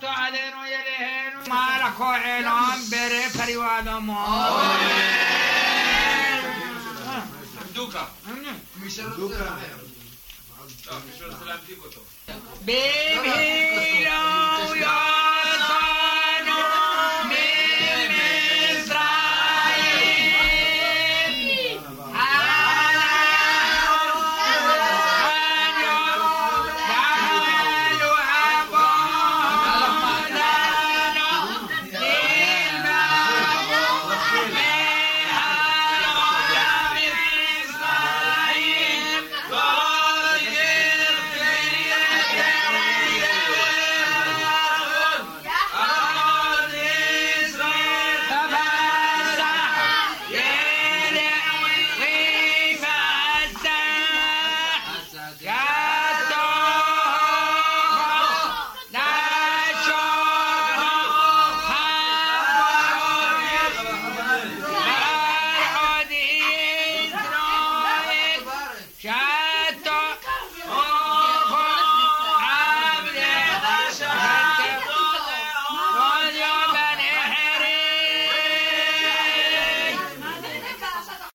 تو علينا يلهن ما لكو اعلان بري فريوادمو ما دوکا שרוצה. לא, מישהו